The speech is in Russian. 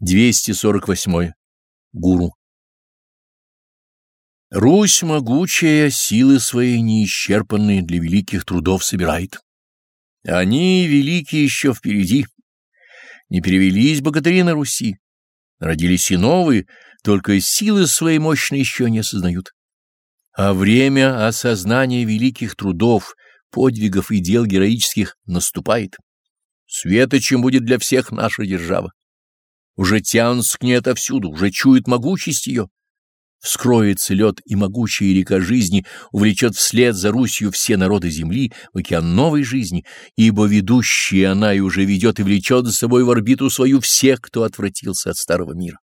248. Гуру. Русь могучая силы свои неисчерпанные для великих трудов собирает. Они великие еще впереди. Не перевелись богатыри на Руси. Родились и новые, только силы свои мощные еще не осознают. А время осознания великих трудов, подвигов и дел героических наступает. Светочем будет для всех наша держава уже тянутся к ней отовсюду, уже чуют могучесть ее. Вскроется лед, и могучая река жизни увлечет вслед за Русью все народы земли в океан новой жизни, ибо ведущая она и уже ведет и влечет за собой в орбиту свою всех, кто отвратился от старого мира.